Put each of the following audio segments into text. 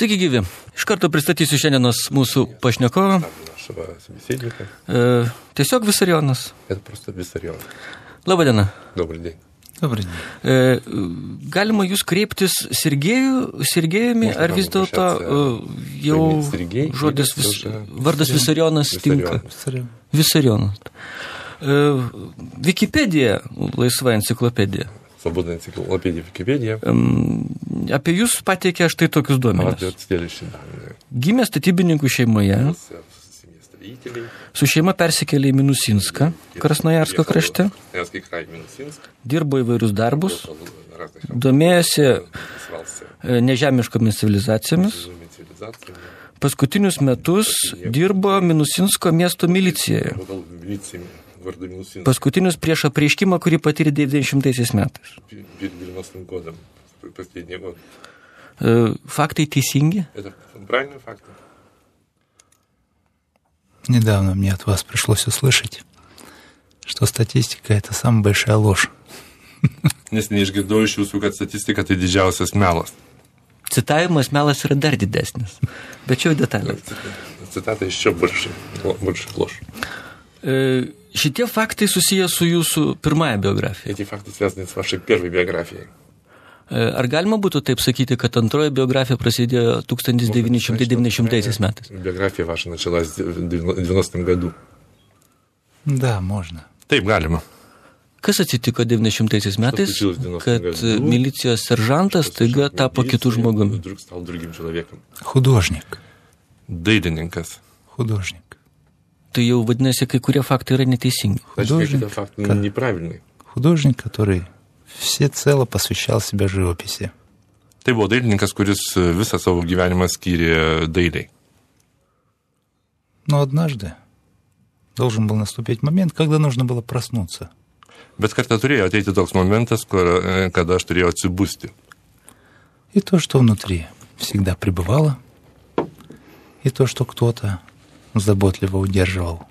Sveiki gyvi. Iš karto pristatysiu šiandienos mūsų pašnekovą. E, tiesiog Visarionas. Bet prasta Visarionas. Labadiena. Dobrą dieną. Dobrą dieną. E, galima jūs kreiptis Sergejų, Sergejumi, ar vis dėlto e, jau Sergej, žodis vis, vardas Visarionas tinka? Visarionas. Visarionas. E, Wikipedija, laisva enciklopedija Свободная энциклопедия Википедия. Em, Apie jūs pateikė štai tokius Она duomenis. дает следующие данные. Gimė statybininkų šeimoje, Родился в семье строителей. su šeima persikėlė į Minusinską, Krasnojarsko Приехал krašte, в Красноярский край, Минусинск. dirbo įvairius darbus, Работал на разных domėjosi интересовался e, nežemiškomis civilizacijomis. чужими цивилизациями. Paskutinius metus dirbo Minusinsko miesto milicijoje. Работал в милиции города Минусинск Paskutinius prieš apreiškimą, kurį patyrė 90 metais. перед 90-м годом. Последний год. E, Faktai teisingi? Это правильные факты? Недавно мне от вас пришлось услышать, что статистика – это самая большая ложь. Neseniai išgirdau iš jūsų, kad statistika tai didžiausias melas. Citavimas melas yra dar didesnis. Bet čia jau detalė. Цитата еще больше, больше ложь. E, Šitie faktai susiję su jūsų pirmąja biografija. Эти факты связаны с вашей первой биографией. E, Ar galima būtų taip sakyti, kad antroji biografija prasidėjo 1990 metais? Биография ваша началась в 90-м году. Да, можно. Taip, galima. Kas atsitiko 90 metais, случилось в 90 kad году? milicijos seržantas taiga tapo kitų žmogumi? Вдруг стал другим человеком. Художник. Dailininkas. Художник. Tai jau vadinasi, kai kurie faktai yra neteisingi. Художник. какие-то факты неправильные. Художник, который всецело посвящал себя живописи. Tai buvo dailininkas, kuris visą savo gyvenimą skyrė dailiai. Но однажды должен был наступить момент, когда нужно было проснуться. Bet kartą turėjo ateiti toks momentas, kur, kada aš turėjau atsibusti. И то, что внутри всегда пребывало, и то, что кто-то заботливо удерживал,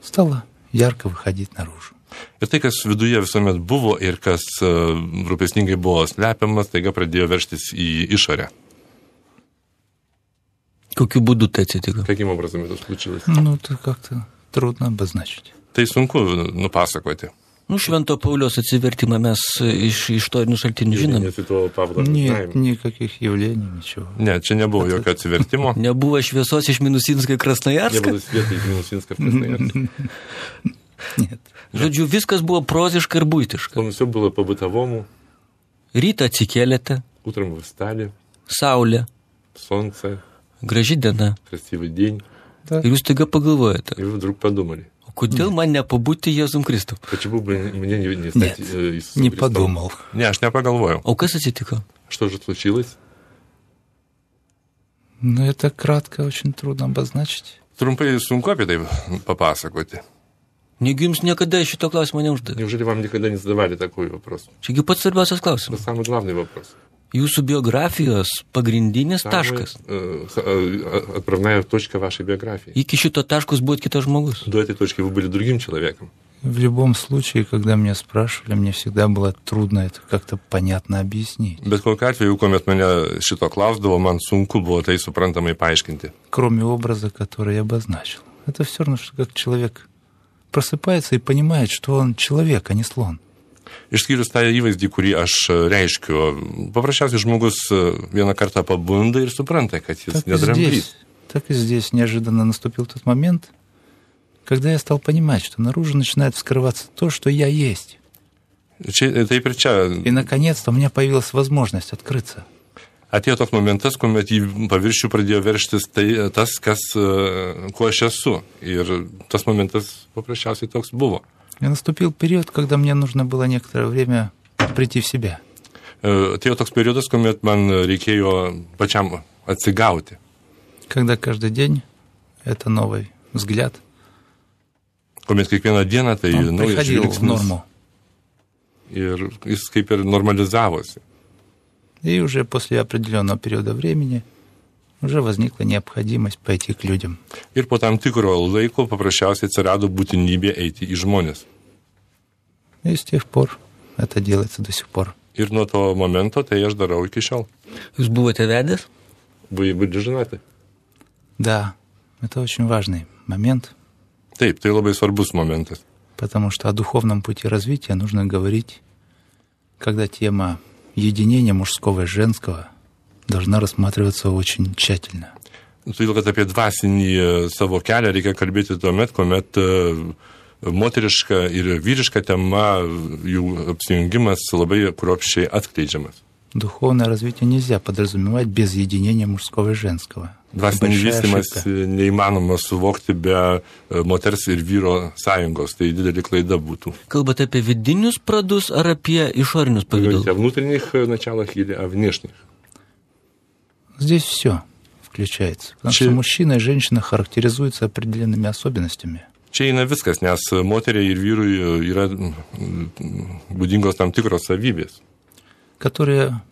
стало ярко выходить наружу. Ir tai, kas viduje visuomet buvo ir kas e, rūpestingai buvo slepiamas, taiga pradėjo verštis į išorę. Kokiu būdu tai atsitiko? Каким образом это случилось? Ну, это как-то трудно обозначить. Tai sunku nupasakoti. Nu, Švento Paulios atsivertimą mes iš istorinių šaltinių žinom. Нет святого Павла мы Нет, знаем. никаких явлений, ничего. Ne, čia nebuvo jokio atsivertimo. Nebuvo šviesos iš Minusinskai Не Krasnojarska. было света из Минусинска в Красноярске. Нет. Žodžiu, viskas buvo proziška ir būtiška. Словно все было по-бытовому. Rytą atsikėlėte, Утром вы встали, saulė, солнце, graži diena. красивый день. Да. Ir jūs taiga pagalvojate, И вы вдруг Kodėl man nepabūti Jėzum Kristum? почему бы мне не, не стать Нет, э, Иисусом Не Христом? подумал. Не, aš nepagalvojau. O kas atsitiko? Что же случилось? Но это кратко очень трудно обозначить. Trumpai sunku apie tai papasakoti. Negi jums niekada šito klausimo neuždavė. Неужели вам никогда не задавали такой вопрос? Čiagi pats svarbiausias Это klausimas. самый главный вопрос. Jūsų biografijos pagrindinis Самый, taškas. э, х- э, отправная точка вашей биографии. Iki šito taškos buvo kitas žmogus. До этой точки вы были другим человеком. В любом случае, когда меня спрашивали, мне всегда было трудно это как-то понятно объяснить. Bet kokiu atveju, kuomet mane šito klausdavo, man sunku buvo tai suprantamai paaiškinti. Кроме образа, который я обозначил. Это все равно, что как человек просыпается и понимает, что он человек, а не слон. Išskyrus tą įvaizdį, kurį aš e, reiškiu, paprasčiausiai žmogus e, vieną kartą pabunda ir supranta, kad jis Так и nedramblys. здесь, так и здесь неожиданно наступил тот момент, когда я стал понимать, что наружу начинает вскрываться то, что я есть. Čia, taip ir čia И, наконец-то, у меня появилась возможность открыться. atėjo toks momentas, kuomet į paviršių pradėjo verštis tai, tas, kas, e, kuo aš esu. Ir tas momentas paprasčiausiai toks buvo. И наступил период, когда мне нужно было некоторое время прийти в себя. Atėjo toks periodas, kuomet man reikėjo pačiam atsigauti. Когда каждый день это новый взгляд, Kuomet kiekvieną dieną tai naujas žvilgsnis. норму. Ir jis kaip ir normalizavosi. И уже после определенного периода времени уже возникла необходимость пойти к людям. Ir po tam tikro laiko paprasčiausiai atsirado būtinybė eiti į žmonės. И с тех пор это делается до сих пор. Ir nuo to momento tai aš darau iki šiol. Jūs buvote vedęs? Вы были женаты? Да, это очень важный момент, Taip, tai labai svarbus momentas. потому что о духовном пути развития нужно говорить, когда тема единения мужского и женского должна рассматриваться очень тщательно. Todėl, kad apie dvasinį e, savo kelią reikia kalbėti tuomet, kuomet e, moteriška ir vyriška tema, jų apsijungimas labai kruopščiai atskleidžiamas. Духовное развитие нельзя подразумевать без единения мужского и женского. Это Dvasinį большая vystimas ошибка. neįmanoma suvokti be e, moters ir vyro sąjungos. Tai didelė klaida būtų. Kalbate apie vidinius pradus ar apie išorinius Говорите pavydalus? о внутренних э, началах или о внешних? Здесь все включается. Потому Че- что мужчина и женщина характеризуются определенными особенностями. Čia eina viskas, nes moteriai ir vyrui e, yra mm, būdingos tam tikros savybės, которые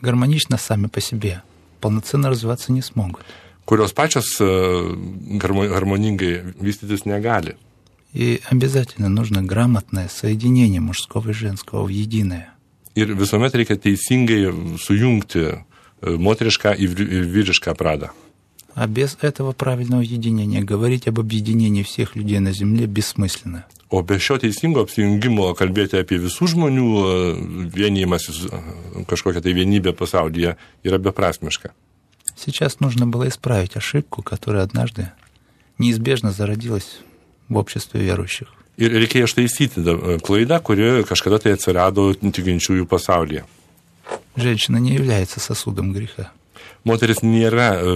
гармонично сами по себе полноценно развиваться не смогут. kurios pačios e, harmo- harmoningai vystytis negali. И обязательно нужно грамотное соединение мужского и женского в единое. Ir visuomet reikia teisingai sujungti e, moterišką ir ir vyrišką pradą. А без этого правильного единения говорить об объединении всех людей на Земле бессмысленно. O be šio teisingo apsijungimo kalbėti apie visų žmonių e, vienijimas kažkokią tai vienybę pasaulyje yra beprasmiška. Сейчас нужно было исправить ошибку, которая однажды неизбежно зародилась в обществе верующих. Ir reikėjo ištaisyti da- klaidą, kuri kažkada tai atsirado tikinčiųjų pasaulyje. Женщина не является сосудом греха. Moteris nėra e,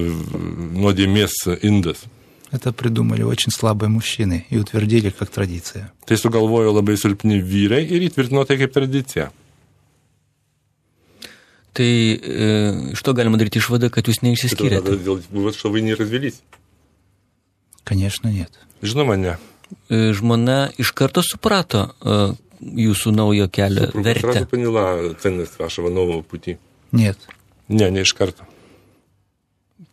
nuodėmės indas. Это придумали очень слабые мужчины и утвердили как традиция. Tai sugalvojo labai silpni vyrai ir įtvirtino tai kaip tradiciją. Tai e, iš to galima daryti išvadą, kad jūs neišsiskyrėte. Вот что вы не развелись. Конечно, нет. Žinoma, ne. E, Žmona iš karto suprato e, jūsų naujo kelio Супруга vertę. сразу поняла ценность вашего нового пути. Нет. Не, не iš karto.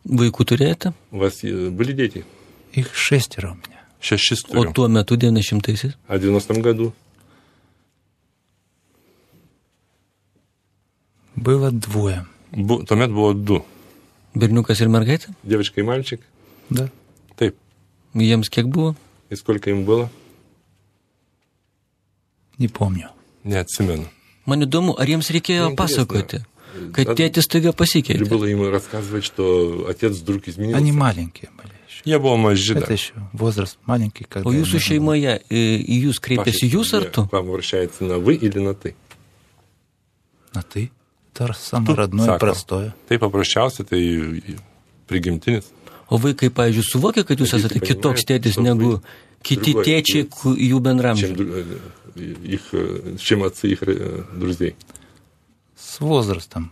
Vaikų turėjote? У вас э, были дети? Их шестеро у меня. Šešis O turiu. tuo metu 90-aisiais? А в 90-м году? Было двое. Bu, tuomet buvo du. Berniukas ir mergaitė? Девочка и мальчик. Да. Taip. Jiems kiek buvo? И сколько им было? Не помню. Neatsimenu. Man įdomu, ar jiems reikėjo Man pasakoti, интересно. kad Ar- tėtis taiga Или pasikeitė. было им рассказывать, что отец вдруг изменился? Они маленькие были еще. Jie buvo maži. Это dar. еще возраст маленький, когда... O им jūsų нужно было. šeimoje e, į jūs kreipėsi Вашей jūs ar семье tu? К вам обращается на вы или на ты? На ты. Это самое родное, Sako. простое. Tai paprasčiausia, tai prigimtinis. O vaikai, pavyzdžiui, suvokia, kad jūs Vaikai esate paimė, kitoks tėtis что negu вы kiti другой tėčiai, отец. ku- jų Чем, bendramžiai. дру- э, их, э, чем отцы их э, друзей. С возрастом.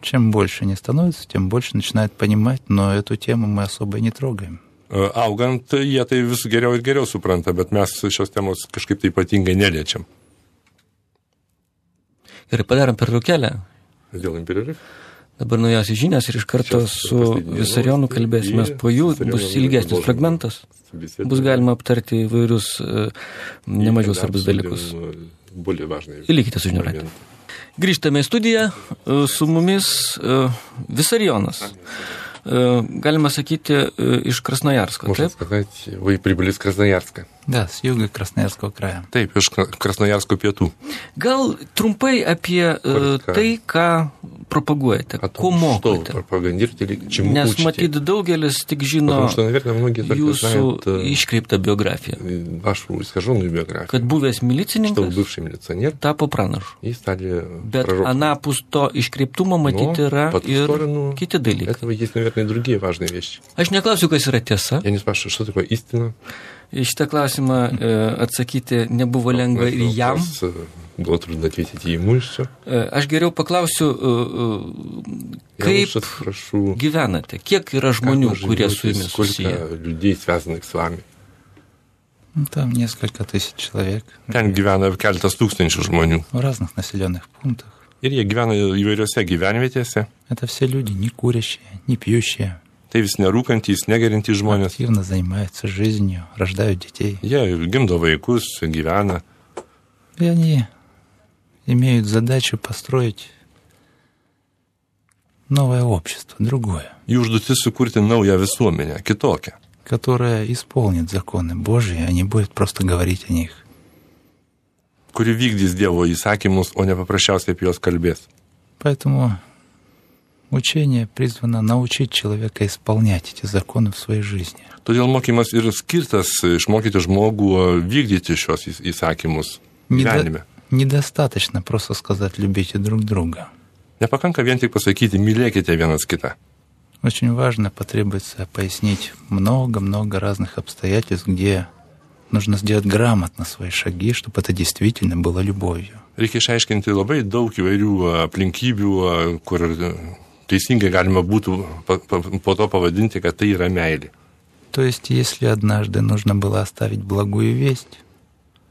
Чем больше они становятся, тем больше начинают понимать, но эту тему мы особо и не трогаем. E, Augant, jie tai vis geriau ir geriau supranta, bet mes šios temos kažkaip tai ypatingai neliečiam. Gerai, padarom pertraukėlę. Dėl imperialif. Dabar naujausi žinias ir iš karto su Visarionu kalbėsime po jų, bus ilgesnis fragmentas, bus galima aptarti įvairius e, nemažiau svarbus dalykus. Ir likite su žinių radiju. Grįžtame į studiją, e, su mumis e, Visarionas. E, Galima sakyti, e, iš Krasnojarsko. Можно Taip? сказать, вы прибыли из Красноярска. Да, с юга Красноярского края. Taip, iš Kra- Krasnojarsko pietų. Gal trumpai apie e, Kortka. tai, ką propaguojate, О ko том, что mokote. пропагандируете или чему Nes учите. matyt, daugelis tik žino Потому что, наверное, многие только jūsų знают э, iškreiptą biografiją. э, вашу искаженную биографию. Kad buvęs Что milicininkas вы бывший милиционер tapo pranašu. и стали Bet пророком. anapus to iškreiptumo matyti yra по ту ir сторону kiti dalykai. этого есть, наверное, и другие важные вещи. Aš neklausiu, kas yra tiesa. Я не спрашиваю, что такое истина. Į šitą klausimą e, atsakyti nebuvo lengva ir На этот jam. вопрос, э, Было трудно ответить и ему, и все. E, Aš geriau paklausiu, e, e, Я kaip лучше спрошу, gyvenate, kiek yra как žmonių, вы kurie живете, su jumis susiję. сколько людей, связанных с вами. Ну, там несколько тысяч человек Ten gyvena keletas tūkstančių žmonių. в разных населенных пунктах. Ir jie gyvena įvairiose gyvenvietėse. Это все люди не курящие, не пьющие, Tai vis nerūkantys, negerintys žmonės. активно занимаются жизнью, рождают детей. Jie gimdo vaikus, gyvena. И они имеют задачу построить новое общество, другое, Jų užduotis sukurti naują visuomenę, kitokią, которое исполнит законы Божьи, а не будет просто говорить о них. kuri vykdys Dievo įsakymus, o ne paprasčiausiai apie juos kalbės. Поэтому учение призвано научить человека исполнять эти законы в своей жизни. Todėl mokymas ir skirtas išmokyti žmogų vykdyti šios įs- įsakymus gyvenime. Недостаточно просто сказать «любите друг друга». Nepakanka vien tik pasakyti, mylėkite vienas kitą. Очень важно потребуется пояснить много-много разных обстоятельств, где нужно сделать грамотно свои шаги, чтобы это действительно было любовью. Reikia išaiškinti labai daug įvairių aplinkybių, kur teisingai galima būtų pa, pa, po to pavadinti, kad tai yra meilė. То есть, если однажды нужно было оставить благую весть,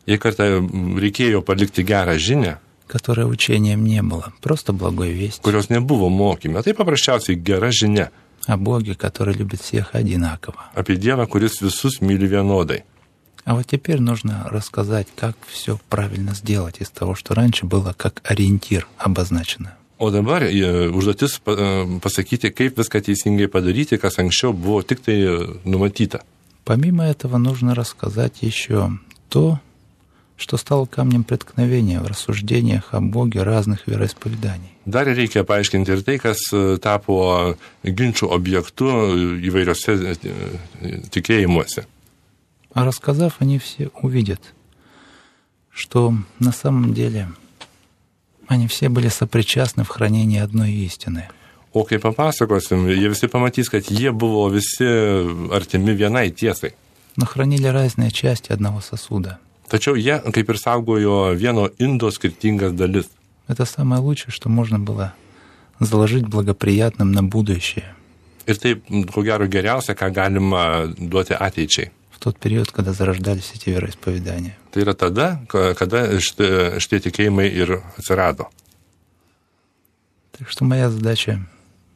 Jei kartą reikėjo palikti gerą žinę, которая учением не было, просто благой весть kurios nebuvo mokyme, tai paprasčiausiai gera žinia о Боге, который любит всех одинаково. apie Dievą, kuris visus myli vienodai. А вот теперь нужно рассказать, как все правильно сделать из того, что раньше было как ориентир обозначено. O dabar e, užduotis pa- e, pasakyti, kaip viską teisingai padaryti, kas anksčiau buvo tik tai e, numatyta. Помимо этого нужно рассказать еще то, что стало камнем преткновения в рассуждениях о Боге разных вероисповеданий. Dar reikia paaiškinti ir tai, kas e, tapo ginčių objektu įvairiose e, e, tikėjimuose. А рассказав, они все увидят, что на самом деле они все были сопричастны в хранении одной истины. O kai papasakosim, jie visi pamatys, kad jie buvo visi artimi vienai tiesai. но хранили разные части одного сосуда. Tačiau jie kaip ir saugojo vieno indo skirtingas dalis. Это самое лучшее, что можно было заложить благоприятным на будущее, Ir tai, ko gero, geriausia, ką galima duoti ateičiai. В тот период, когда зарождались эти вероисповедания. Tai yra tada, kada šitie, šitie tikėjimai ir atsirado. Так что моя задача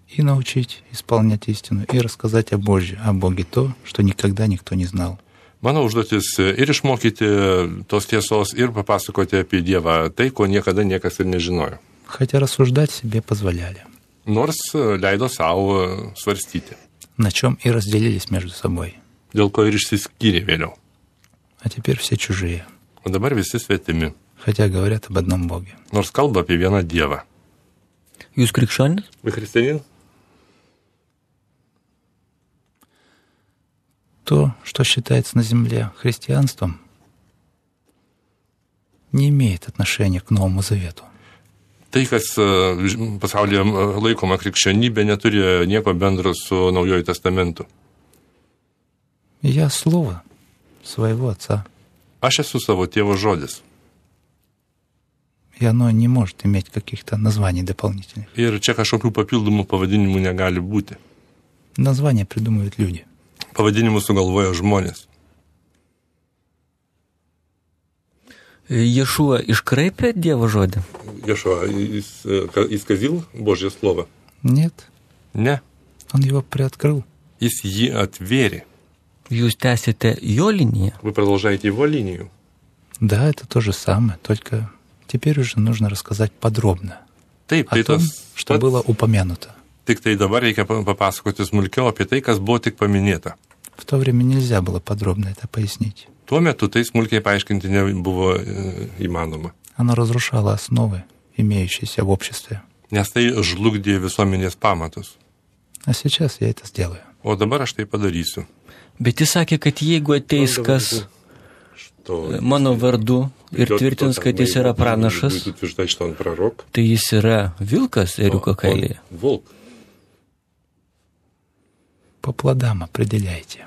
и научить исполнять истину, и рассказать о Боге, о Боге то, что никогда никто не знал. Mano užduotis ir išmokyti tos tiesos, ir papasakoti apie Dievą tai, ko niekada niekas ir nežinojo. Хотя рассуждать себе позволяли, Nors leido savo svarstyti, на чем и разделились между собой. dėl ko ir išsiskyrė vėliau. А теперь все чужие, O dabar visi svetimi, хотя говорят об одном Боге. nors kalba apie vieną Dievą. Jūs krikščionis? Kristianin? То, что считается на земле христианством, не имеет отношения к Новому Завету. Tai, kas e, ž- pasaulyje e, laikoma krikščionybė, neturi nieko bendro su Naujojo testamentu. Я слово своего Отца, Aš esu savo tėvo žodis. и оно не может иметь каких-то названий дополнительных. Ir čia kažkokių papildomų pavadinimų negali būti. Названия придумывают люди. Pavadinimus sugalvoja žmonės. Ješuo iškraipė Dievo žodį. Jis kazil Božės slovą? Нет, Ne. он его приоткрыл. Jis jį atvėrė. Jūs tęsite jo liniją. Вы продолжаете его линию. Да, это то же самое, только теперь уже нужно рассказать подробно Taip, о tai том, tas что pats, было упомянуто. Tik tai dabar reikia pa- papasakoti smulkiau apie tai, kas buvo tik paminėta. В то время nельзя было подробно это пояснить. Tuo metu tai smulkiai paaiškinti nebuvo e, įmanoma. Оно разрушало основы, имеющиеся в обществе. Nes tai žlugdė visuomenės pamatus. А сейчас я это сделаю. O dabar aš tai padarysiu. Bet jis sakė, kad jeigu ateis kas Что? mano vardu ir tvirtins, kad jis yra pranašas, Будет утверждать, что он пророк. tai jis yra vilkas eriuko Он kailyje. волк. По плодам определяйте.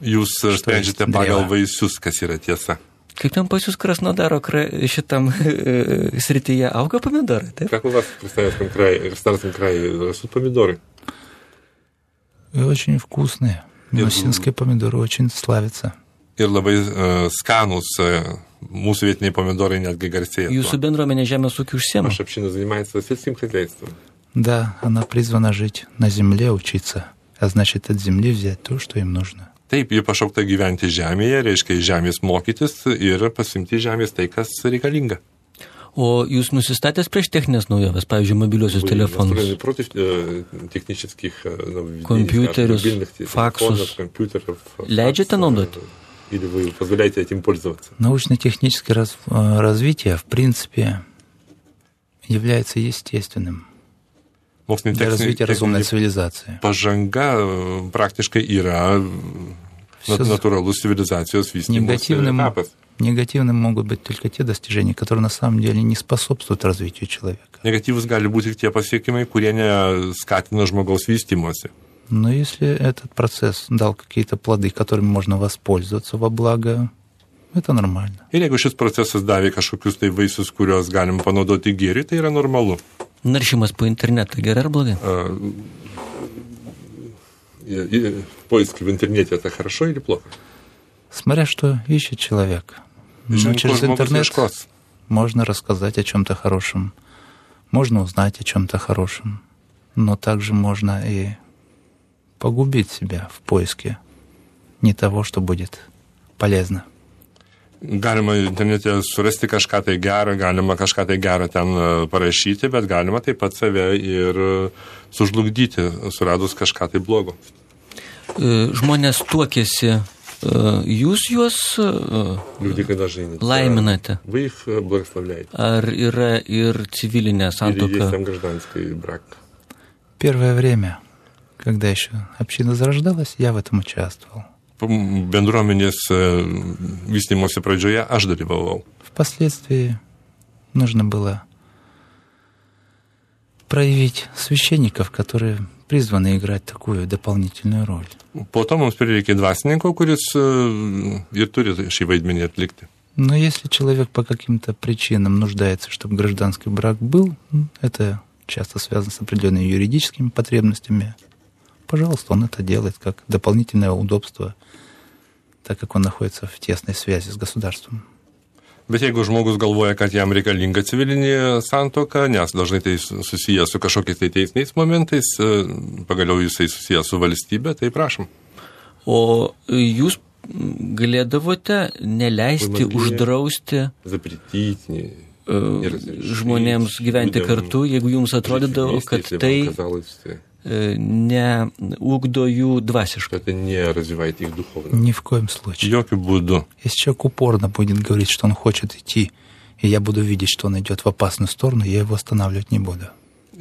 Jūs e, Что sprendžiate есть pagal dreva? vaisius, kas yra tiesa. Kaip ten pas jūs krasnodaro kra- šitam e, srityje auga pomidorai, taip? Как у вас в Красноярском крае, Краснодарском крае растут помидоры? И очень вкусные. Минусинские помидоры очень славятся. Ir labai uh, skanus uh, mūsų vietiniai pomidorai netgi garsėja. tuo. Jūsų bendruomenė žemės ūkiu užsiema. Наша община занимается сельским хозяйством. Да, она призвана жить на земле, учиться, а значит от земли взять то, что им нужно. Taip, ji pašaukta gyventi žemėje, reiškia iš žemės mokytis ir pasimti iš žemės tai, kas reikalinga. O jūs nusistatęs prieš techninės naujoves, pavyzdžiui, mobiliuosius telefonus? против э, технических э, те- факсус. нудить? э, Или вы позволяете этим пользоваться? Научно-техническое раз- э, развитие, в принципе, является естественным для развития разумной цивилизации. pažanga praktiškai yra З- natūralus civilizacijos vystymosi Негативным, etapas. негативным могут быть только те достижения, которые на самом деле не способствуют развитию человека. Negatyvus gali būti tik tie pasiekimai, kurie neskatina žmogaus vystymosi. Но если этот процесс дал какие-то плоды, которыми можно воспользоваться во благо, это нормально. Ir jeigu šis procesas davė kažkokius tai vaisius, kuriuos galim panaudoti gėriui, tai yra normalu. Naršymas po internetą gerai ar blogai? И- и Поиски в интернете это хорошо или плохо? Смотря что ищет человек. Но через интернет ieškos. можно рассказать о чем-то хорошем, можно узнать о чем-то хорошем, но также можно и погубить себя в поиске не того, что будет полезно. Galima internete surasti kažką tai gerą, galima kažką tai gerą ten e, parašyti, bet galima taip pat save ir e, sužlugdyti, suradus kažką tai blogo. E, Žmonės tuokėsi, e, jūs juos e, Люди, когда женятся, Лайменате. вы их э, благословляете. ar yra ir civilinė Или есть santoka? там гражданский брак. Первое время, когда еще община зарождалась, я в этом участвовал. Bendruomenės vystymosi pradžioje aš dalyvavau. Впоследствии нужно было проявить священников, которые призваны играть такую дополнительную роль. Mums prireikė dvasininko, kuris e, ir turi šį vaidmenį atlikti. Но если человек по каким-то причинам нуждается, чтобы гражданский брак был, это часто связано с определенными юридическими потребностями, пожалуйста, он это делает как дополнительное удобство, так как он находится в тесной связи с государством. Bet jeigu žmogus galvoja, kad jam reikalinga civilinė santoka, nes dažnai tai susijęs su kažkokiais tai teisiniais momentais, e, pagaliau jisai susijęs su valstybė, tai prašom. O jūs galėdavote neleisti, Вы могли- uždrausti Запретить, не, e, не разрешить žmonėms gyventi людям kartu, jeigu jums жить atrodydavo, вместе, kad если вам tai казалось, э, e, neugdo jų что это не развивает их духовно. Ни в коем случае. Jokių būdų. Если человек упорно будет говорить, что он хочет идти, и я буду видеть, что он идет в опасную сторону, я его останавливать не буду.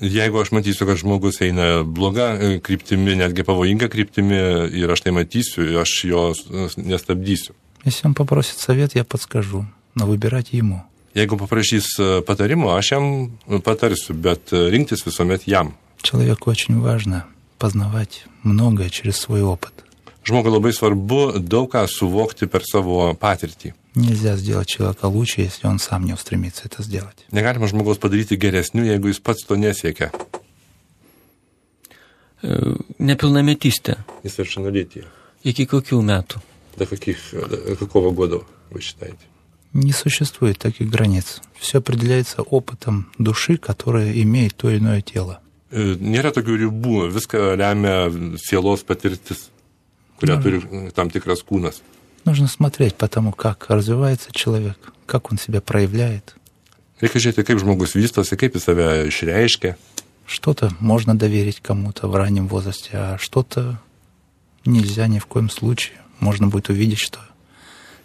Jeigu aš matysiu, kad žmogus eina bloga kryptimi, netgi pavojinga kryptimi ir aš tai matysiu, aš jo nestabdysiu. Если он попросит совет, я подскажу, но выбирать ему. Jeigu paprašys patarimo, aš jam patarsiu, bet rinktis visuomet jam. Человеку очень важно познавать многое через свой опыт. Žmogui labai svarbu daug ką suvokti per savo patirtį. Nельзя сделать человека лучше, если он сам не устремится это сделать. Negalima žmogaus padaryti geresniu, jeigu jis pats to nesiekia. Nepilnametystė. Несовершеннолетие. Iki kokių metų? До каких, до какого года вы считаете? Не существует таких границ. Все определяется опытом души, которая имеет то или иное тело. Nėra tokių ribų, viską lemia sielos patirtis, kurią turi e, tam tikras kūnas. Нужно смотреть по тому, как развивается человек, как он себя проявляет. Reikia žiūrėti, kaip žmogus vystosi, kaip jis save išreiškia. Что-то можно доверить кому-то в раннем возрасте, а что-то нельзя ни в коем случае. Можно будет увидеть, что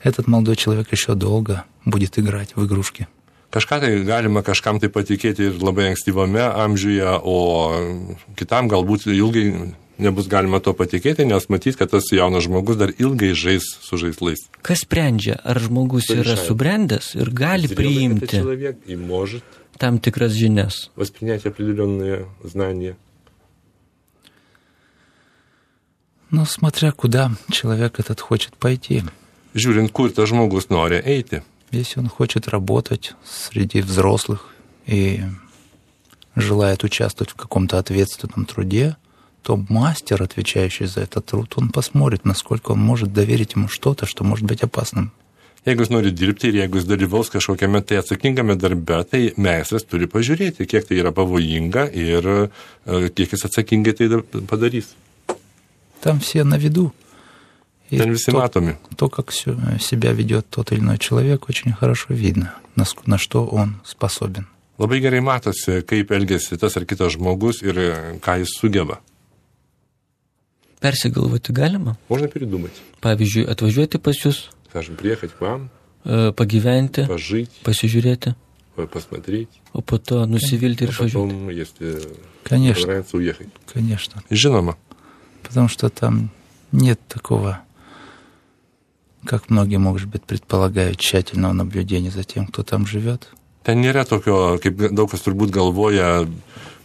этот молодой человек еще долго будет играть в игрушки. Kažką tai galima kažkam tai patikėti ir labai ankstyvame amžiuje, o kitam galbūt ilgai nebus galima to patikėti, nes matys, kad tas jaunas žmogus dar ilgai žais su žaislais. Kas sprendžia, ar žmogus yra Решает. subrendęs ir gali Зрелый этот priimti человек и может tam tikras žinias? воспринять определенные знания. Но смотря куда человек этот хочет пойти. Žiūrint, kur tas žmogus nori eiti. Если он хочет работать среди взрослых и желает участвовать в каком-то ответственном труде, то мастер, отвечающий за этот труд, он посмотрит, насколько он может доверить ему что-то, что может быть опасным. Jeigu jis nori dirbti ir jeigu jis dalyvaus kažkokiame tai atsakingame darbe, tai meistras turi pažiūrėti, kiek tai yra pavojinga ir kiek jis atsakingai tai dar padarys. Там все на виду. И Ten visi то, matomi. то, как сё- себя ведет тот или иной человек, очень хорошо видно, на, ск- на что он способен. Labai gerai matosi, kaip elgesi tas ar kitas žmogus ir e, ką jis sugeba. Persigalvoti galima. Можно передумать. Pavyzdžiui, atvažiuoti pas jūs, Скажем, приехать к вам, e, pagyventi, пожить, pasižiūrėti, по- посмотреть, o po to nusivilti ir а išvažiuoti. потом, если Конечно, понравится, уехать. конечно. Žinoma, Потому что там нет такого, как многие, может быть, предполагают, тщательного наблюдения за тем, кто там живет. ten nėra tokio, kaip daug kas turbūt galvoja,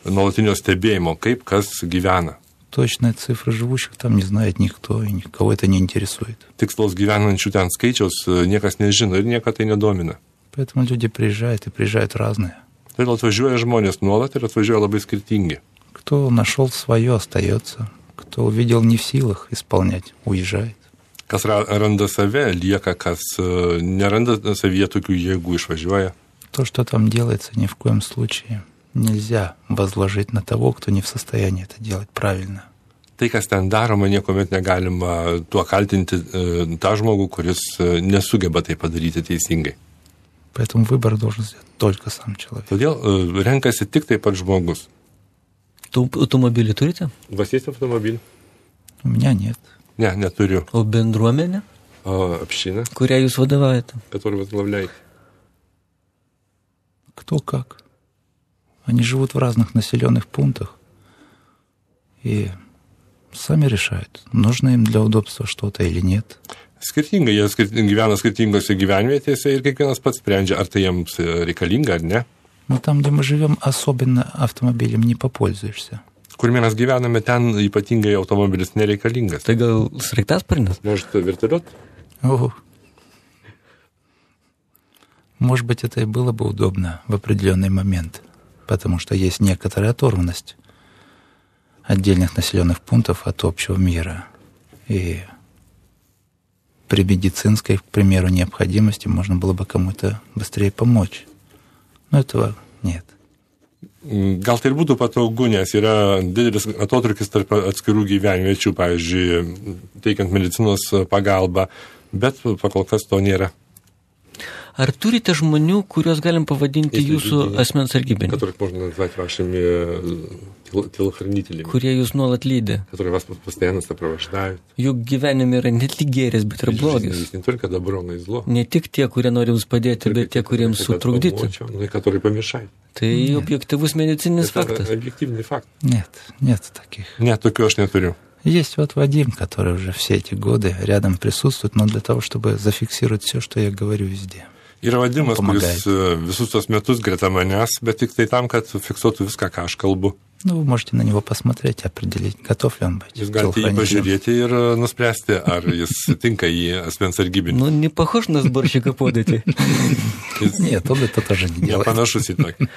nuolatinio stebėjimo, kaip kas gyvena. Точные цифры живущих там не знает никто, и никого это не интересует. Tikslaus gyvenančių ten skaičiaus niekas nežino ir nieko tai nedomina. Поэтому люди приезжают и приезжают разные. Todėl atvažiuoja žmonės nuolat ir atvažiuoja labai skirtingi. Кто нашел свое, остается. Кто увидел не в силах исполнять, уезжает. Kas ra- randa save, lieka, kas e, neranda savyje tokių jėgų, išvažiuoja. То, что там делается, ни в коем случае нельзя возложить на того, кто не в состоянии это делать правильно. Tai, kas ten daroma, niekuomet negalima tuo kaltinti e, tą žmogų, kuris e, nesugeba tai padaryti teisingai. Поэтому выбор должен сделать только сам человек. Todėl e, renkasi tik taip pat žmogus. Tu automobilį turite? Vasės automobilį? У меня нет. Ne, neturiu. O bendruomenė, O apšina, kurią jūs vadovaujate? который возглавляет. Кто как. Они живут в разных населенных пунктах и сами решают, нужно им для удобства что-то или нет. Skirtingai, jie skirti, gyvena skirtingose gyvenvietėse ir kiekvienas pats sprendžia, ar tai jiems reikalinga ar ne. Но там, где мы живем, особенно автомобилем не попользуешься. Kur mes gyvename, ten ypatingai automobilis nereikalingas. Tai gal sraigtasparnis? Может, вертолет? О. Может быть, это и было бы удобно в определенный момент, потому что есть некоторая оторванность отдельных населенных пунктов от общего мира. И при медицинской, к примеру, необходимости можно было бы кому-то быстрее помочь. Но этого нет. Gal tai ir būtų patogu, nes yra didelis atotrukis tarp atskirų gyvenviečių, pavyzdžiui, teikiant medicinos pagalbą, bet pakol kas to nėra. Ar turite žmonių, kuriuos galim pavadinti Есть jūsų люди, asmens sargybiniu, Которых можно назвать вашими э, тел- телохранителями, kurie jūs nuolat lydi? которые вас постоянно сопровождают. Juk gyvenime yra ne tik gėris, bet ir В жизни blogis. есть не только добро, но и зло. Ne tik tie, kurie nori jums padėti, bet tie, kuriems которые sutrukdyti. помочь, но и которые помешают. Tai objektivus medicininis Это faktas. объективный факт. Нет, нет таких. Нет, tokių aš neturiu. Есть вот Вадим, который уже все эти годы рядом присутствует, но для того, чтобы зафиксировать все, что я говорю везде. Yra vadimas, Помогает. kuris visus tos metus greta manęs, bet tik tai tam, kad fiksuotų viską, ką aš kalbu. Ну, вы можете на него посмотреть и определить, готов ли он быть Jūs galite jį телохранителем. pažiūrėti ir e, nuspręsti, ar jis tinka į asmens sargybinį. Nu, не похож на сборщика подати. Нет, он это тоже не делает. nepanašus į tokį.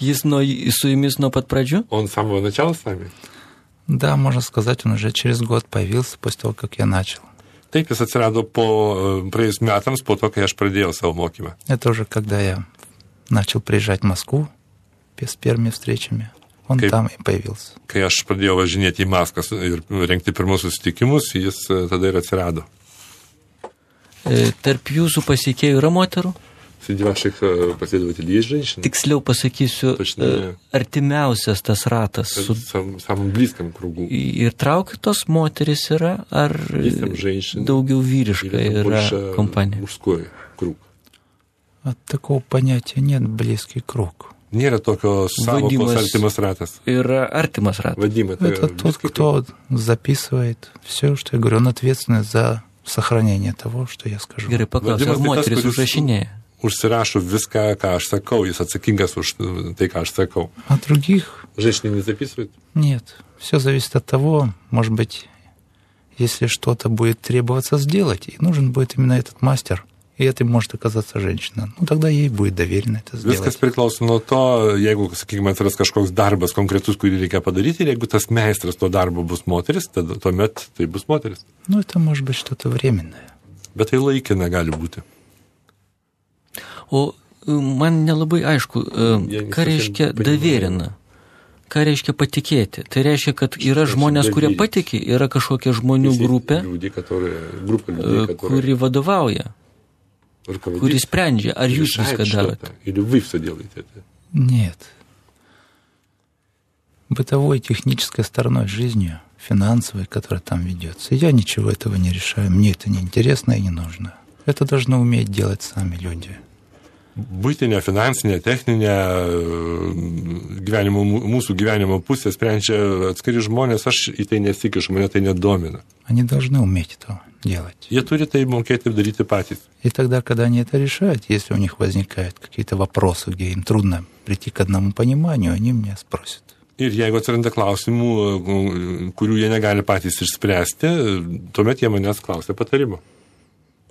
Jis nuo, su jumis nuo pat pradžių? Он с самого начала с вами? Да, можно сказать, он уже через год появился после того, как я начал. Taip, jis atsirado po e, praėjus metams, po to, kai aš pradėjau savo mokymą. Это уже когда я начал приезжать в Москву с первыми встречами. Он Как- там и появился. Kai aš pradėjau važinėti į Maskvą ir rengti pirmuosius susitikimus, jis e, tada ir atsirado. E, Tarp jūsų pasiekėjų yra moterų? Среди ваших э, последователей есть женщины? Tiksliau pasakysiu, Точно. e, artimiausias tas ratas. Su, В сам- самом близком кругу. ir traukitos moteris yra, ar Есть там женщины? daugiau vyriška Или это yra больше kompanija? мужской круг? От такого понятия нет близкий круг. Nėra tokios savokos Vadimas- artimas ratas. Yra artimas ratas. Vadim, это, Это тот, близкий кто записывает все, что я говорю. Он ответственный за сохранение того, что я скажу. Gerai, paklausiu, ar Vadimas tai tas, moteris kuris- užrašinėja? užsirašo viską, ką aš sakau, jis atsakingas už uh, tai, ką aš sakau. А других Женщины не записывают? нет. Все зависит от того, может быть, если что-то будет требоваться сделать, и нужен будет именно этот мастер, и это может оказаться женщина. Ну, тогда ей будет доверено это Viskas сделать. priklauso nuo to, jeigu, sakykime, atsiras kažkoks darbas konkretus, kurį reikia padaryti, ir jeigu tas meistras to darbo bus moteris, tada tuomet tai bus moteris. Ну, это может быть что-то временное. Bet tai laikina gali būti. O man nelabai aišku, ką reiškia davėrina. Ką reiškia patikėti? Tai reiškia, kad yra žmonės, kurie patikė, yra kažkokia žmonių grupė, kuri vadovauja, kuri sprendžia, ar jūs viską darote. или вы все делаете это. Нет. Бытовой, технической стороной жизни, финансовой, которая там ведется, я ничего этого не решаю. Мне это не интересно и не нужно. Это должны уметь делать сами люди. Būtinė, finansinė, techninė e, gyvenimo, mūsų gyvenimo pusė sprendžia atskiri žmonės, aš į tai nesikišu, mane tai nedomina. Они должны уметь это делать. Jie turi tai mokėti daryti patys. И тогда, когда они это решают, если у них возникают какие-то вопросы, где им трудно прийти к одному пониманию, они меня спросят. Ir jeigu atsiranda klausimų, e, kurių jie negali patys išspręsti, e, tuomet jie manęs klausia patarimo.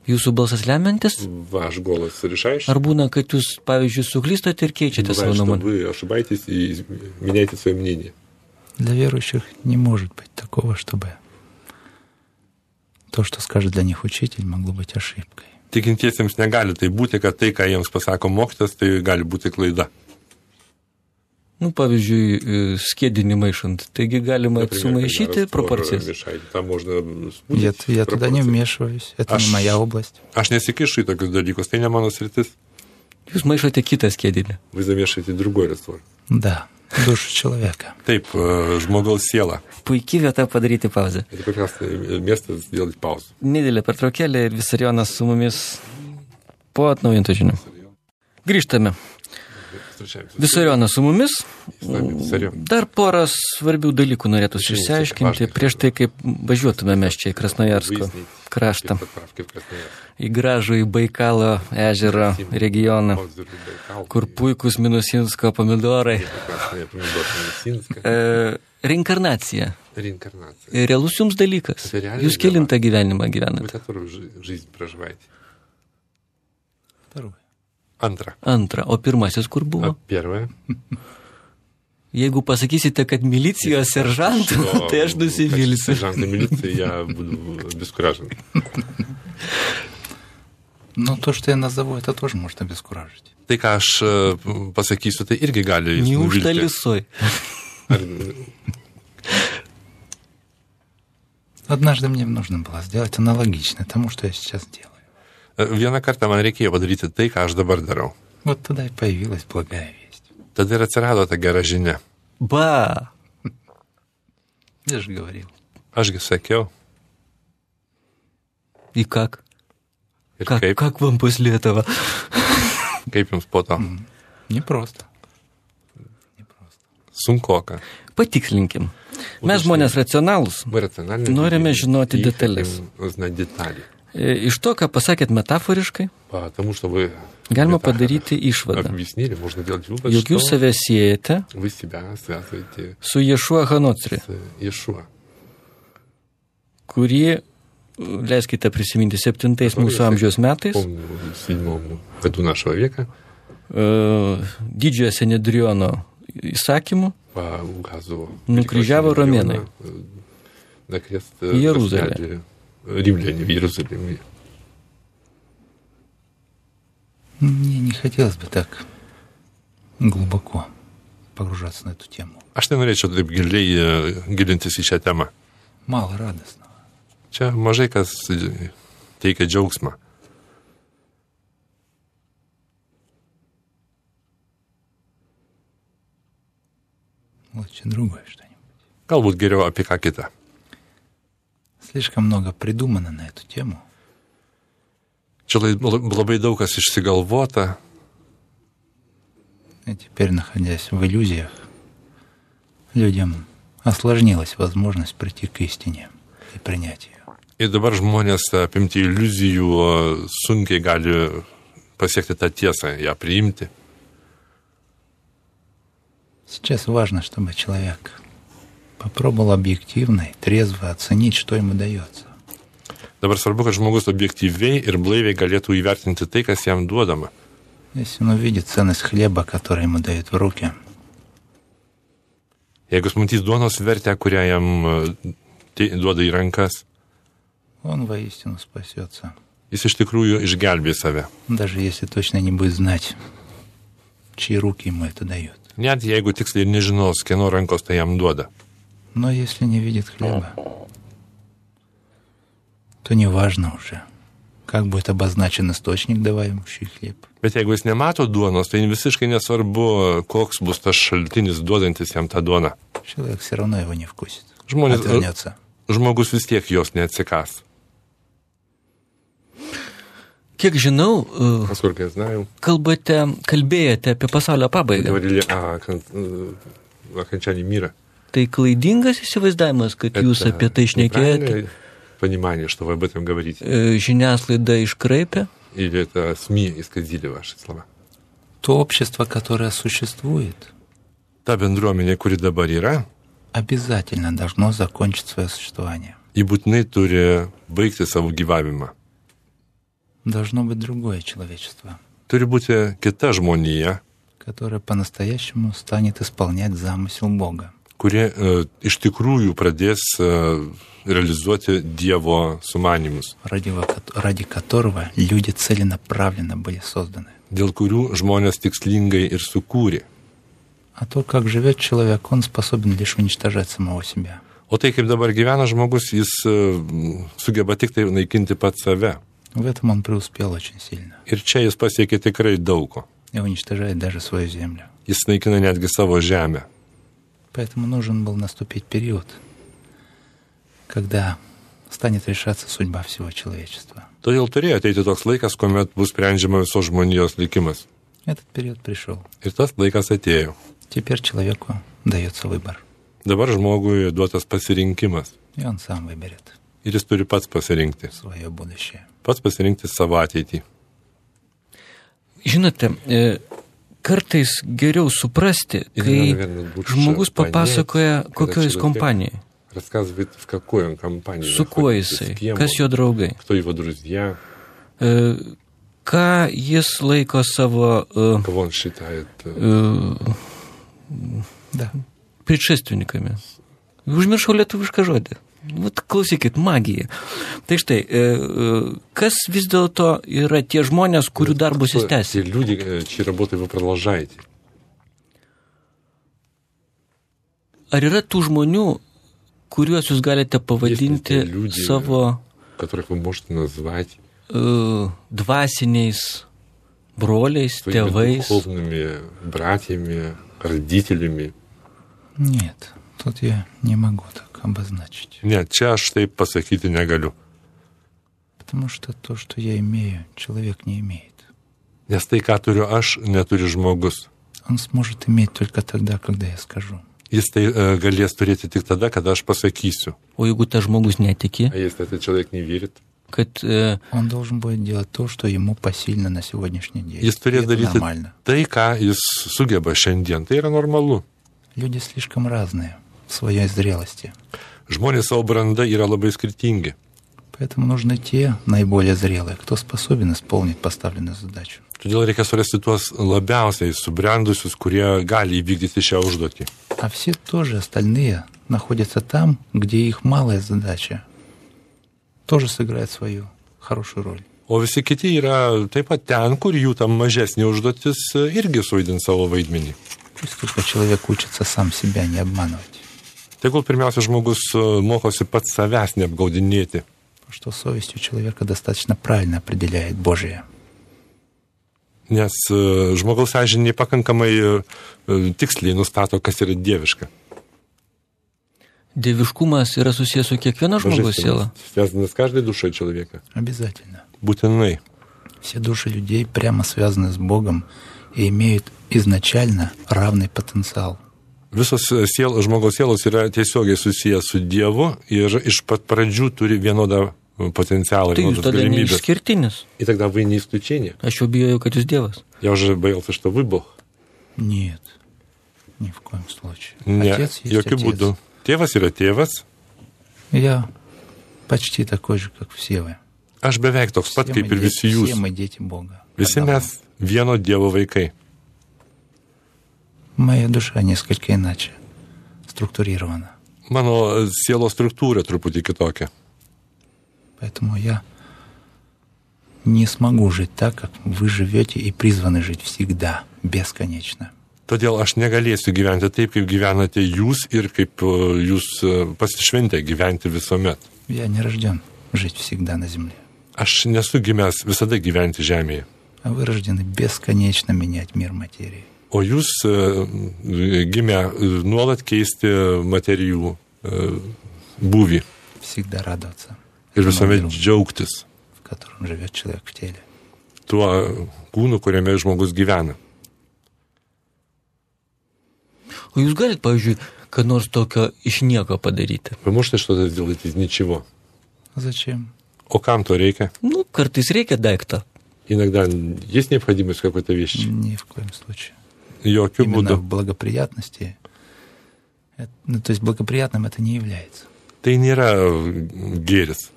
Jūsų balsas lemiantis? Ваш голос решаешь? Ar būna, kad jūs, pavyzdžiui, suklystate ir keičiate savo Бывает, что nuomonę? вы ошибаетесь и меняете свое мнение. Для верующих не может быть такого, чтобы то, что скажет для них учитель, могло быть ошибкой. Tikintiesiems negali tai būti, kad tai, ką jiems pasako mokytas, tai gali būti klaida. Nu, pavyzdžiui, e, skėdinį maišant. Taigi galima Например, sumaišyti когда раствор proporcijas. мешаете, Там можно Я, спутать я туда не пропорции. вмешиваюсь. Это Аж- не моя область. Aš nesikišu į tokius dalykus, tai ne mano sritis. Jūs maišote kitą skėdinį. Вы замешиваете другой раствор. Да, душу человека. Taip, e, žmogaus siela. Puikiai vieta padaryti pauzę. Это прекрасное место сделать паузу. Nedėlė pertraukėlė ir Visarionas su mumis po atnaujintų žinių. Grįžtame. Visarionas su mumis. Dar porą svarbių dalykų norėtųsi išsiaiškinti prieš tai, kaip važiuotume mes čia į Krasnojarsko kraštą. Į gražų į Baikalo ežero regioną, kur puikus Minusinsko pomidorai. Reinkarnacija. Reinkarnacija. Realus jums dalykas. Jūs kilintą gyvenimą gyvenate. Antra. Antra. O pirmasis kur buvo? первое? Jeigu pasakysite, kad milicijos seržantų, tai aš nusivilsiu. сержанта милиции я буду обескуражен. Но то, что я назову, это тоже может обескуражить. Tai, ką aš pasakysiu, tai irgi gali jūs Neužta. Ar, Однажды мне нужно было сделать аналогично тому, что я сейчас делаю. e, Vieną kartą man reikėjo padaryti tai, ką aš dabar darau. Вот тогда и появилась благая весть. Tada ir atsirado ta gera žinia. Ba. Я же говорил. Ašgi sakiau. И как? Ir Как, kaip, как вам после этого? kaip jums po to? Непросто. Sunkoka. Patikslinkim. Mes žmonės racionalūs. Мы рациональные. Norime люди, žinoti и detales. хотим Знать детали. E, Iš to, ką pasakėt metaforiškai, Потому что вы galima метафорой padaryti išvadą. объяснили, можно делать вывод, Juk jūs что save siejate вы себя связываете su Ješuo Hanotri, с Иешуа. kurį, leiskite prisiminti, septintais mūsų amžiaus metais Помню, в седьмом году нашего века e, didžiojo Senedriono įsakymu по указу Нукрижава Великого Ромены. Синедриона, э, на крест э, Иерусалим. расняли римляне в Иерусалиме. Мне не хотелось бы так глубоко погружаться на эту тему. Taip giliai e, gilintis į šią temą. Мало радостного. Čia mažai kas e, teikia džiaugsmą. Лучше другое что-нибудь. Galbūt geriau apie ką kitą. Слишком много придумано на эту тему. Lai- labai daug kas išsigalvota, И теперь, находясь в иллюзиях, людям осложнилась возможность прийти к истине и принять ее. Ir dabar žmonės apimti iliuzijų sunkiai gali pasiekti tą tiesą, ją priimti. Сейчас важно, чтобы человек попробовал объективно и трезво оценить, что ему дается. Dabar svarbu, kad žmogus objektyviai ir blaiviai galėtų įvertinti tai, kas jam duodama. Если он увидит ценность хлеба, который ему дают в руки, Jeigu jis matys duonos vertę, kurią jam e, tai duoda į rankas, он воистину спасется, jis iš tikrųjų išgelbė save. даже если точно не будет знать, чьи руки ему это дают. Net jeigu tiksliai nežinos, kieno rankos tai jam duoda. Но если не видит хлеба, то неважно уже, как будет обозначен источник, давающий хлеб. Bet jeigu jis nemato duonos, tai visiškai nesvarbu, koks bus tas šaltinis duodantis jam tą duoną. Человек все равно его не вкусит. Žmonės, Отвернется. žmogus vis tiek jos neatsikas. Kiek žinau, e, Насколько я знаю, kalbate, kalbėjote apie pasaulio pabaigą. говорили о, кон- э, окончании мира. Tai klaidingas įsivaizdavimas, kad jūs Это apie tai šnekėjote, неправильное понимание, что вы об этом говорите. žiniasklaida iškraipė. Или это СМИ исказили ваши слова? То общество, которое существует, Ta bendruomenė, kuri dabar yra, обязательно должно закончить свое существование. ji būtinai turi baigti savo gyvavimą. Должно быть другое человечество, Turi būti kita žmonija, которое по-настоящему станет исполнять замысел Бога. kurie e, iš tikrųjų pradės e, realizuoti Dievo sumanimus, ради, во- ради которого люди целенаправленно были созданы. dėl kurių žmonės tikslingai ir sukūrė. А то, как живет человек, он способен лишь уничтожать самого себя. O tai, kaip dabar gyvena žmogus, jis e, sugeba tik tai naikinti pat save. В этом он преуспел очень сильно Ir čia jis pasiekė tikrai daug ko. и уничтожает даже свою землю. Jis naikina netgi savo žemę. Поэтому нужен был наступить период, когда станет решаться судьба всего человечества. Todėl turėjo ateiti toks laikas, kuomet bus sprendžiama visos žmonijos likimas. Этот период пришел. Ir tas laikas atėjo. Теперь человеку дается выбор, Dabar žmogui duotas pasirinkimas. и он сам выберет Ir jis turi pats pasirinkti. свое будущее. Pats pasirinkti savo ateitį. Žinote, e, kartais geriau suprasti, kai žmogus papasakoja, kokioje jis kompanijoje, Рассказывает, в какой он компании su kuo находится, jisai, с кем kas он, jo draugai, кто его друзья, e, ką jis laiko savo e, кого он считает. э, e, Да. предшественниками. Užmiršau lietuvišką žodį. Vat klausykit, magija. Tai štai, e, e, kas vis dėlto yra tie žmonės, kurių darbus jis кто tęsia? Те люди, э, чьи работы вы продолжаете. Ar yra tų žmonių, kuriuos jūs galite pavadinti tie liudijimai. savo которых вы можете назвать e, dvasiniais broliais, своими tėvais? духовными братьями, родителями. Нет, тут я не могу так обозначить. Ne, čia aš taip pasakyti negaliu. Потому что то, что я имею, человек не имеет. Nes tai, ką turiu aš, neturi žmogus. Он сможет иметь только тогда, когда я скажу. Jis tai e, galės turėti tik tada, kada aš pasakysiu. O jeigu tas žmogus netiki, А если этот человек не верит, kad e, Он должен будет делать то, что ему посильно на сегодняшний день. jis И turės это daryti нормально. tai, ką jis sugeba šiandien. Tai yra normalu. Люди слишком разные в своей зрелости. Žmonės savo branda yra labai skirtingi. Поэтому нужны те наиболее зрелые, кто способен исполнить поставленную задачу. Todėl reikia surasti tuos labiausiai subrendusius, kurie gali įvykdyti šią užduotį. А все тоже остальные находятся там, где их малая задача тоже сыграет свою хорошую роль. O visi kiti yra taip pat ten, kur jų tam mažesnė užduotis e, irgi suvaidins savo vaidmenį. Пусть только человек учится сам себя не обманывать. Tegul pirmiausia žmogus e, mokosi pats savęs neapgaudinėti, что совесть у человека достаточно правильно определяет Божие. nes e, žmogaus sąžinė pakankamai e, e, tiksliai nustato, kas yra dieviška. dieviškumas yra susijęs su kiekvieno žmogaus siela. Связано с каждой душой человека. Обязательно. Būtinai. Все души людей прямо связаны с Богом и имеют изначально равный потенциал. Visos e, siel, žmogaus sielos yra tiesiogiai susijęs su Dievu ir iš pat pradžių turi vienodą e, potencialą, Tai jūs vienodas tada galimybės. neišskirtinis. И тогда вы не исключение. Aš jau bijojau, kad jūs Dievas. Я уже боялся, что вы Бог. Нет, ни в коем случае. Ne, Отец есть jokių отец. būdų. Tėvas yra tėvas. Я почти такой же, как все вы. Aš beveik toks pat Все kaip мы ir дети- visi jūs. Все мы дети Бога. Visi Одного. mes vieno Dievo vaikai. Моя душа несколько иначе структурирована. Mano sielo struktūra truputį kitokia. Поэтому я не смогу жить так, как вы живете и призваны жить всегда, бесконечно. Todėl aš negalėsiu gyventi taip, kaip gyvenate jūs ir kaip e, jūs e, pasišventę gyventi visuomet. Я не рожден жить всегда на земле. Aš nesu gimęs visada gyventi žemėje. А вы рождены бесконечно менять мир материи. O jūs e, gimę e, nuolat keisti materijų e, būvį Всегда радоваться, ir visuomet džiaugtis в котором живет человек в теле. tuo kūnu, kuriame žmogus gyvena. O jūs galite, pavyzdžiui, kad nors tokio iš nieko padaryti? Вы можете что-то сделать из ничего. А Зачем? O kam to reikia? Nu, kartais reikia daiktą. Иногда есть необходимость в какой-то вещи. Ни в коем случае. Jokių Именно būdų. в благоприятности, это- ну, то есть благоприятным это не является. Tai nėra gėris.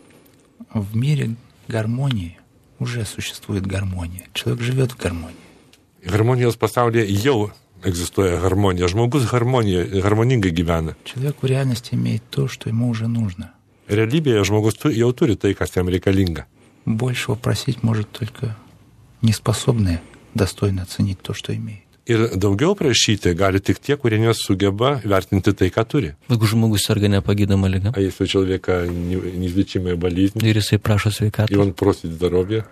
В мире гармонии уже существует гармония. Человек живет в гармонии. Harmonijos pasaulyje jau egzistuoja harmonija. Žmogus harmonija, harmoningai gyvena. Человек в реальности имеет то, что ему уже нужно. Realybėje žmogus jau turi tai, kas jam reikalinga. Большего просить может только неспособные достойно оценить то, что имеет. Ir daugiau prašyti gali tik tie, kurie nesugeba vertinti tai, ką turi. Jeigu žmogus serga nepagydama lyga А если у человека не- неизлечимая болезнь, ir jisai prašo и sveikatos, он просит здоровья,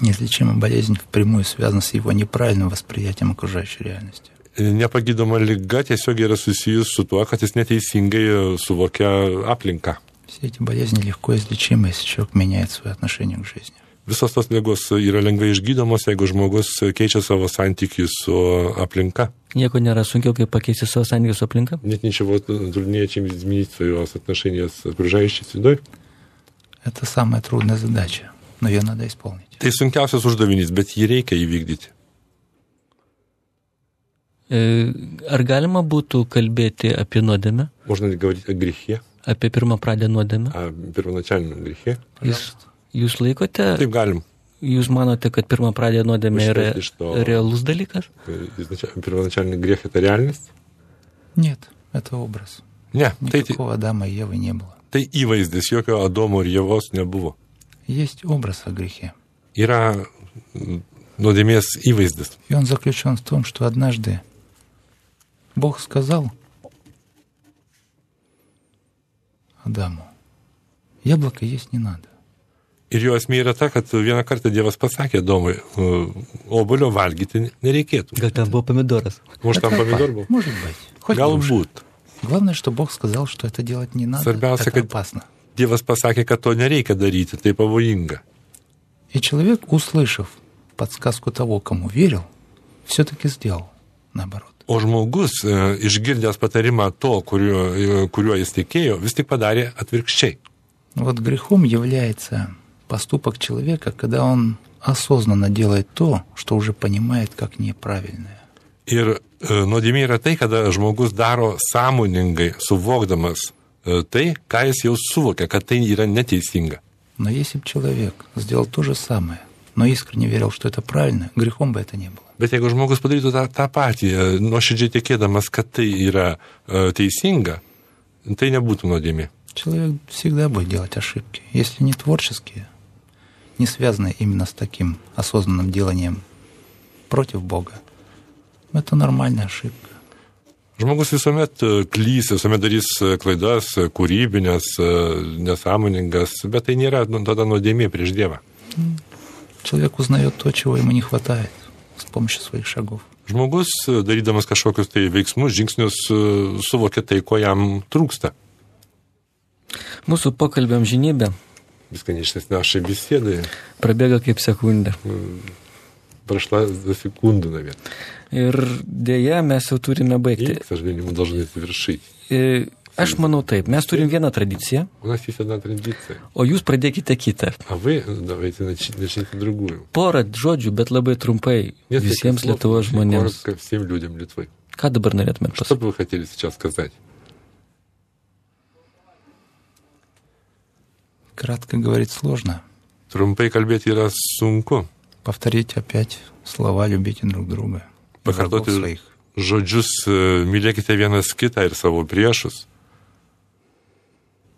Неизлечимая болезнь впрямую связана с его неправильным восприятием окружающей реальности. nepagydoma lyga tiesiog yra susijus su tuo, kad jis neteisingai suvokia aplinką. Все эти болезни легко излечимы, если человек меняет свое отношение к жизни. Visos tos lygos yra lengvai išgydomos, jeigu žmogus keičia savo santykių su aplinka. nieko nėra sunkiau, kaip pakeisti savo santykius su aplinka. Нет ничего труднее, чем изменить свое отношение с окружающей средой. Это самая трудная задача, но ее надо исполнить. Tai sunkiausias uždavinys, bet jį reikia įvykdyti. E, Ar galima būtų kalbėti apie nuodėmę, Можно ли говорить о грехе, apie pirmą pradę nuodėmę? о первоначальном грехе? Jūs, Jūs laikote, Taip galim. jūs manote, kad pirmą pradę nuodėmė yra realus dalykas? Первоначальный грех – это реальность? Нет, это образ. Ne, tai, Никакого Адама и Евы не было. tai įvaizdis, jokio Adomo ir Jėvos nebuvo. Есть образ о грехе. Yra nuodėmės įvaizdis. И он заключен в том, что однажды Бог сказал Адаму, яблоко есть не надо. Ir jo esmė yra ta, kad vieną kartą Dievas pasakė Adomui, obolio valgyti nereikėtų. Gal ten buvo pomidoras? Может, там Это помидор опа- был? Может быть. Хоть груша. Galbūt. Главное, что Бог сказал, что это делать не надо. Svarbiausia, это kad опасно. Dievas pasakė, kad to nereikia daryti, tai pavojinga. И человек, услышав подсказку того, кому верил, все-таки сделал наоборот. O žmogus, e, išgirdęs patarimą to, kuriuo, e, kuriuo jis tikėjo, vis tik padarė atvirkščiai. Вот грехом является поступок человека, когда он осознанно делает то, что уже понимает как неправильное. Ir e, nuodėmė yra tai, kada žmogus daro sąmoningai, suvokdamas e, tai, ką jis jau suvokia, kad tai yra neteisinga. Но если бы человек сделал то же самое, но искренне верил, что это правильно, грехом бы это не было. Bet jeigu žmogus padarytų tą, tą patį, e, nuoširdžiai tikėdamas, kad tai yra e, teisinga, tai nebūtų nuodėmė. Человек всегда будет делать ошибки, если не творческие, не связанные именно с таким осознанным деланием против Бога. Это нормальная ошибка. Žmogus visuomet e, klys, visuomet darys e, klaidas, e, kūrybinės, e, nesąmoningas, bet tai nėra nu, tada nuodėmė prieš Dievą. Человек узнает то, чего ему не хватает с помощью своих шагов. Žmogus, e, darydamas kažkokius tai veiksmus, žingsnius, e, suvokia tai, ko jam trūksta. Mūsų pokalbėm žinybė Бесконечность нашей беседы prabėga kaip sekundė. прошла за секунду, наверное. Ir dėja, mes jau turime И, baigti. к сожалению, мы должны завершить. E, Aš manau taip, mes turim vieną tradiciją, У нас есть одна традиция, o jūs pradėkite kitą. а вы давайте нач- начните другую. Porą žodžių, bet labai trumpai Несколько visiems слов Lietuvos очень žmonėms. коротко всем людям Литвы. Ką dabar norėtumėt Что pasakyti? бы вы хотели сейчас сказать? Кратко говорить сложно. Trumpai kalbėti yra sunku. Повторить опять слова «любите друг друга». Pakartoti žodžius mylėkite vienas kitą ir savo priešus.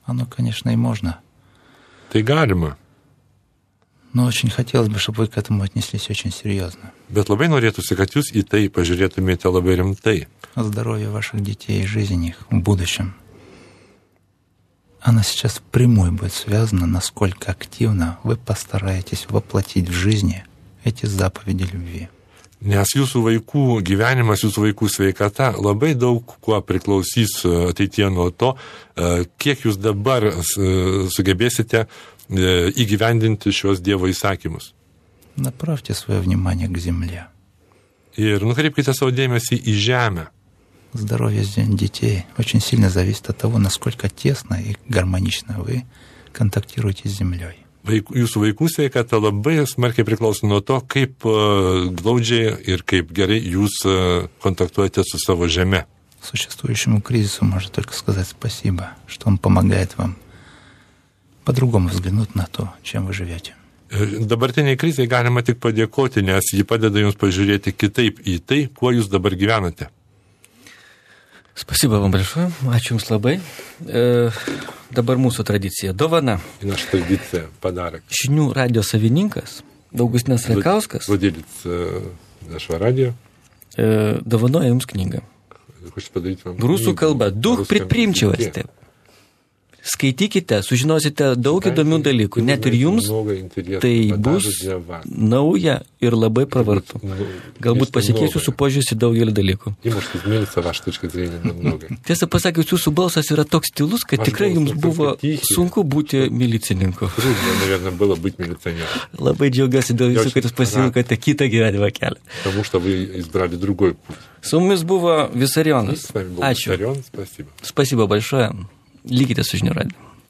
Оно, конечно, и можно. Tai galima. Но очень хотелось бы, чтобы вы к этому отнеслись очень серьезно. Bet labai norėtųsi, kad jūs į tai pažiūrėtumėte labai rimtai. Здоровье ваших детей и жизнь их в будущем. Она сейчас впрямую будет связана, насколько активно вы постараетесь воплотить в жизни эти заповеди любви. Nes jūsų vaikų gyvenimas, jūsų vaikų sveikata labai daug kuo priklausys e, ateitie nuo to, e, kiek jūs dabar e, sugebėsite e, įgyvendinti šios Dievo įsakymus. Направьте свое внимание к земле. Ir nukreipkite savo dėmesį į žemę. Здоровье зе- детей очень сильно зависит от того, насколько тесно и гармонично вы контактируете с землей. Vaikų, jūsų vaikų sveikata labai smarkiai priklauso nuo to, kaip e, glaudžiai ir kaip gerai jūs e, kontaktuojate su savo žeme. Существующему кризису можно только сказать спасибо, что он помогает вам по-другому взглянуть на то, чем вы живете. E, Dabartiniai krizai galima tik padėkoti, nes ji padeda jums pažiūrėti kitaip į tai, kuo jūs dabar gyvenate. Spasiba вам большое. Ačiū Jums labai. E, dabar mūsų tradicija. Dovana. И наша традиция подарок. Žinių radio savininkas Augustinas Rekauskas Владелец э, нашего радио. e, dovanoja Jums knygą. Хочет подарить вам Rusų книгу kalba. на Duch русском предприимчивости. языке. Skaitykite, sužinosite daug įdomių dalykų. Net ir Jums Много интересного tai даже bus для вас. nauja ir labai pravartu. Ну, Galbūt нечто pasikeis новое. Jūsų požiūris į daugelį dalykų. И может изменится ваша точка зрения на многое. Tiesą pasakius, Jūsų balsas yra toks stilus, kad Aš tikrai Jums balsas buvo toks tichis. sunku būti milicininku. Трудно, наверное, было быть милиционером, Labai džiaugiuosi dėl Jūsų, kad Jūs pasirinkote kitą gyvenimo kelią. потому что вы избрали другой путь. Su mumis buvo И Visarionas. с вами был Ačiū. Виссарион. Спасибо. Spasiba большое. Likite su žinių radiju.